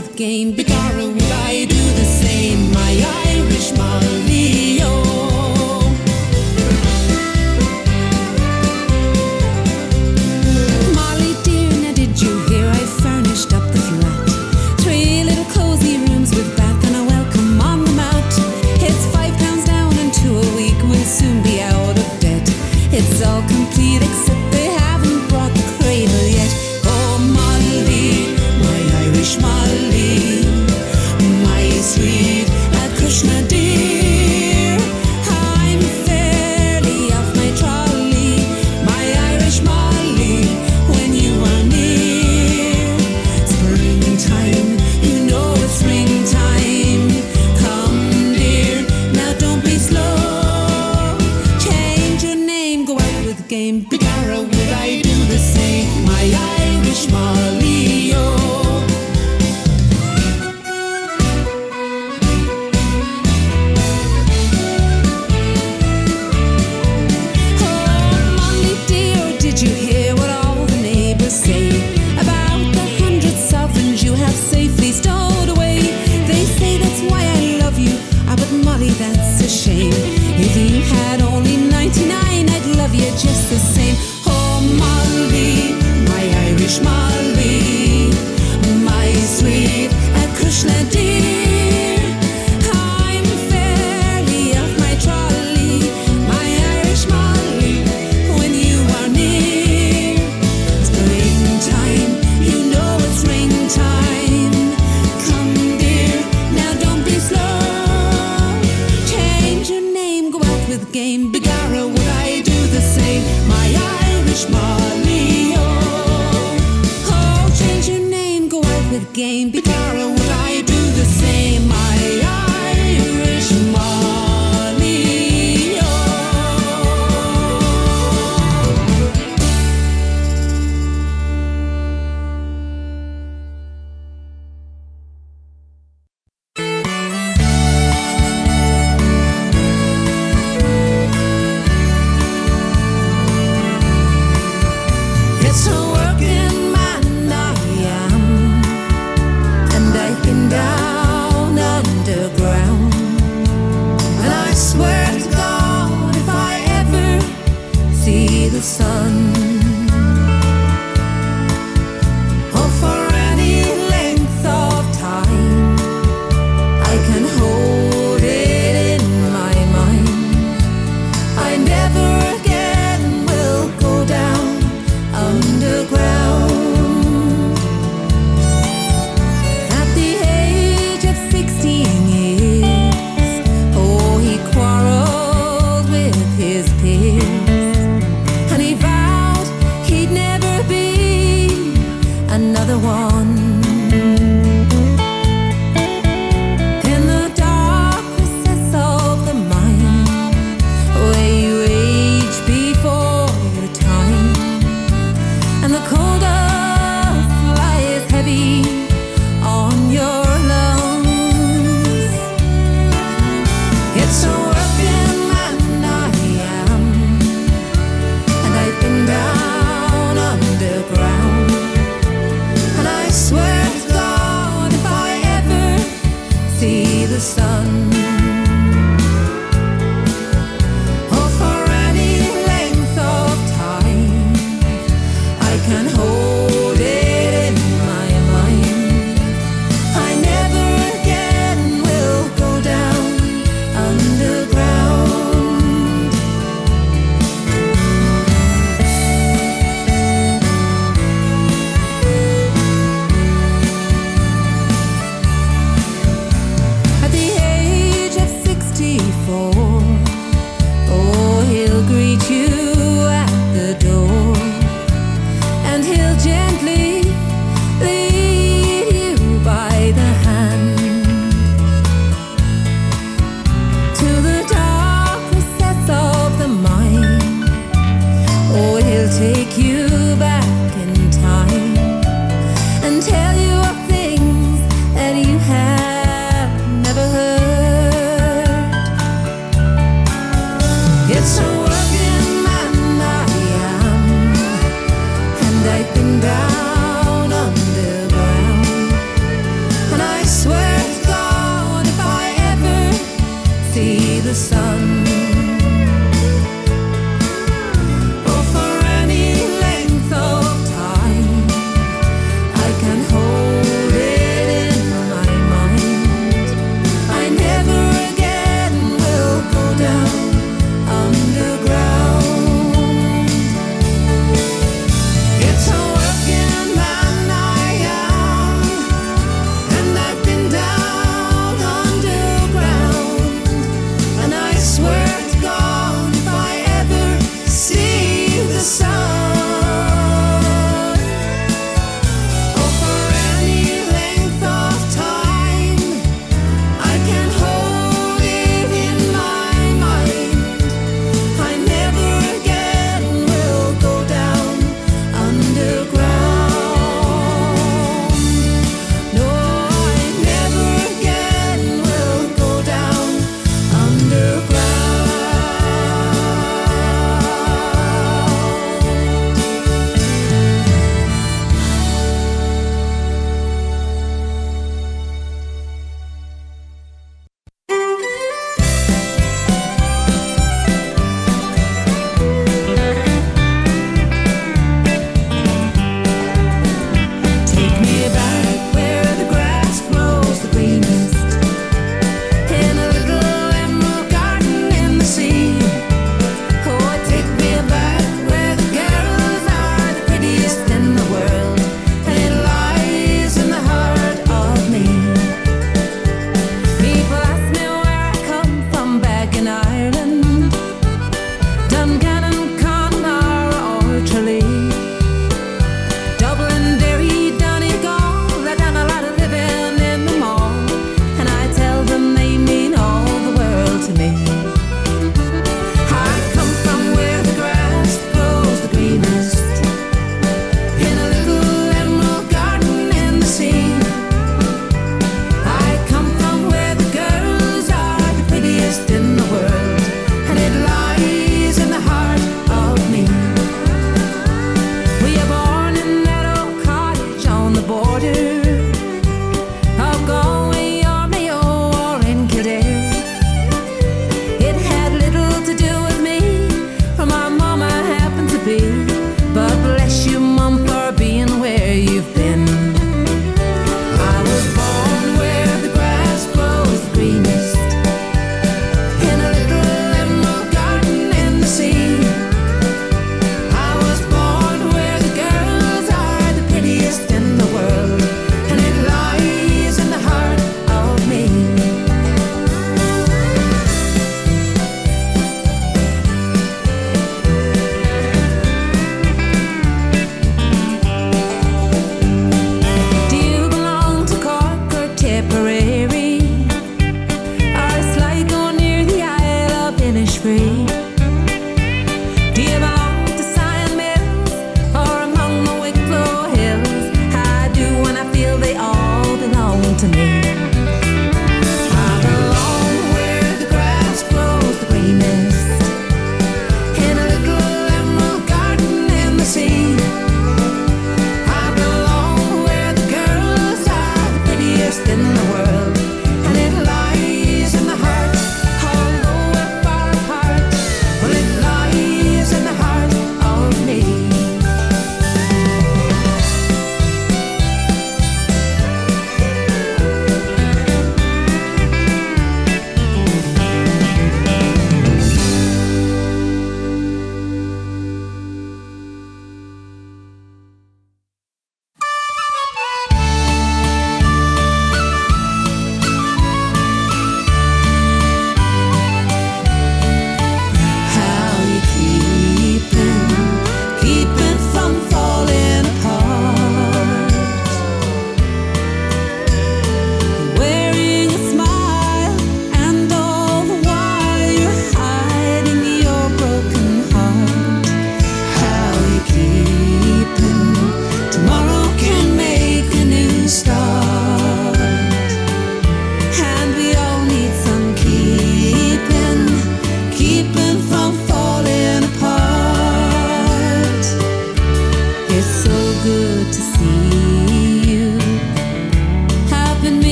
with game. Bigara, would I do You had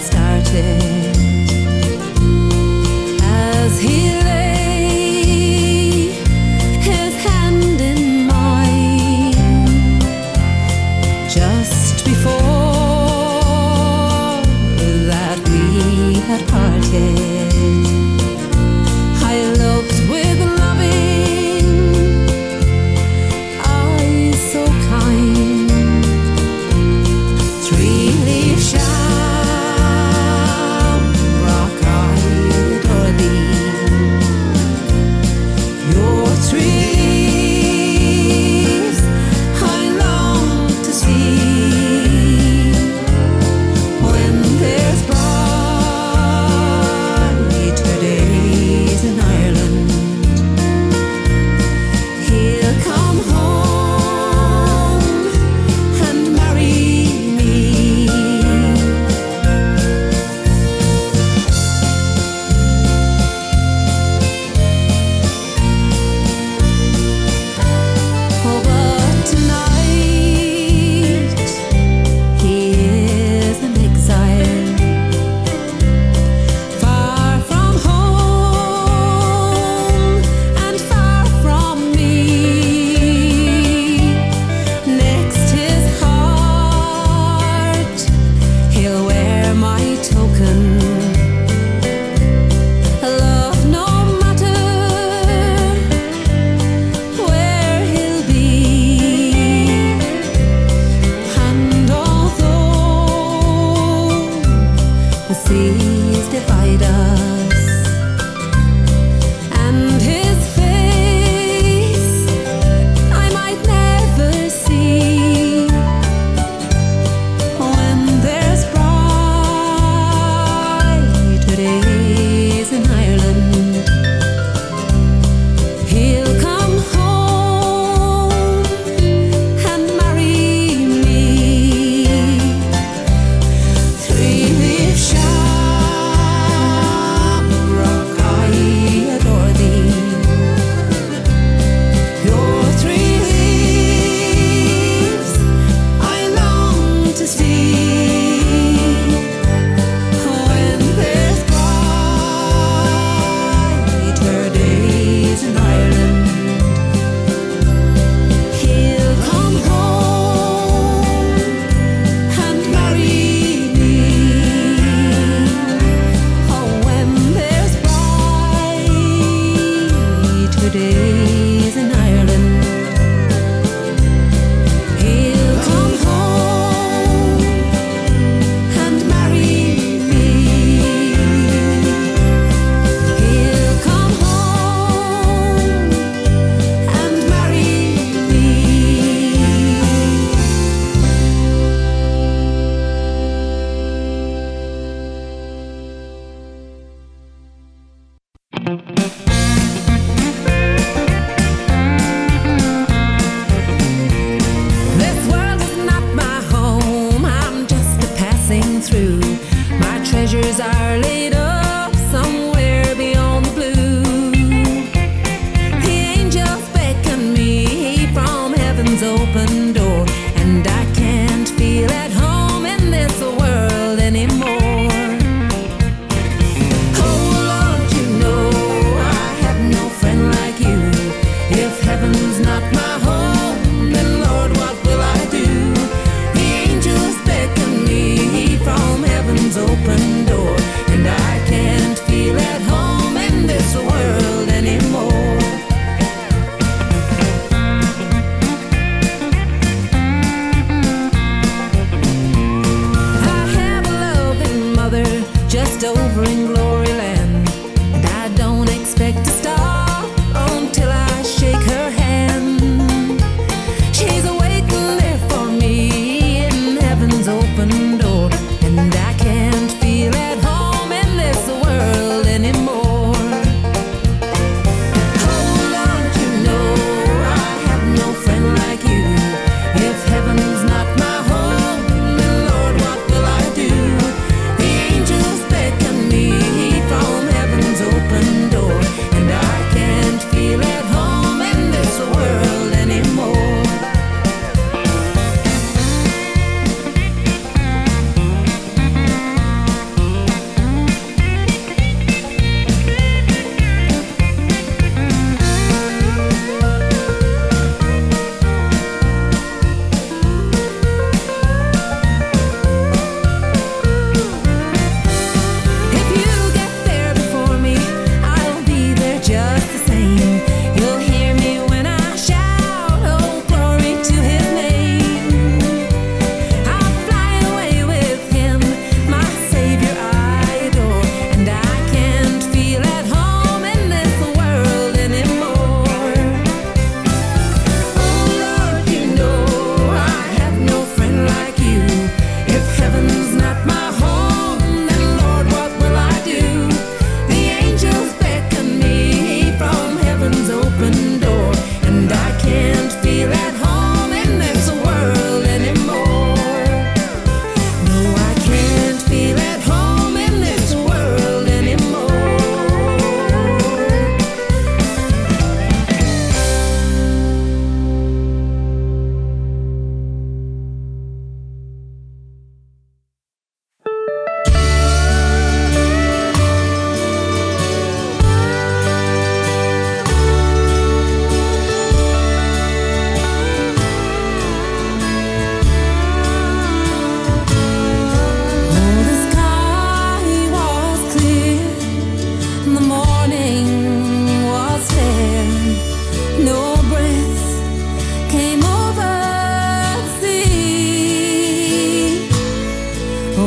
over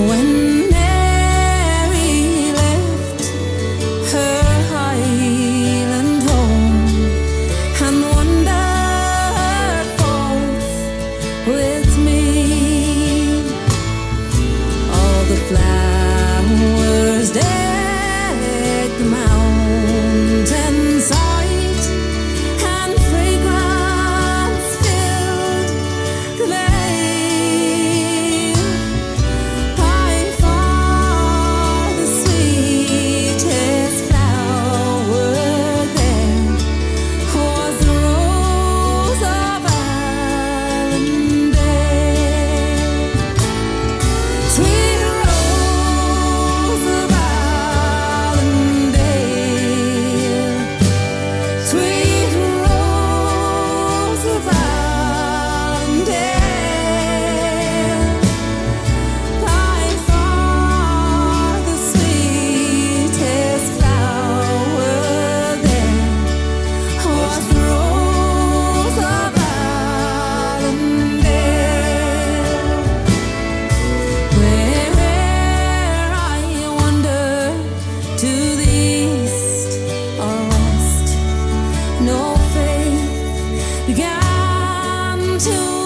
when to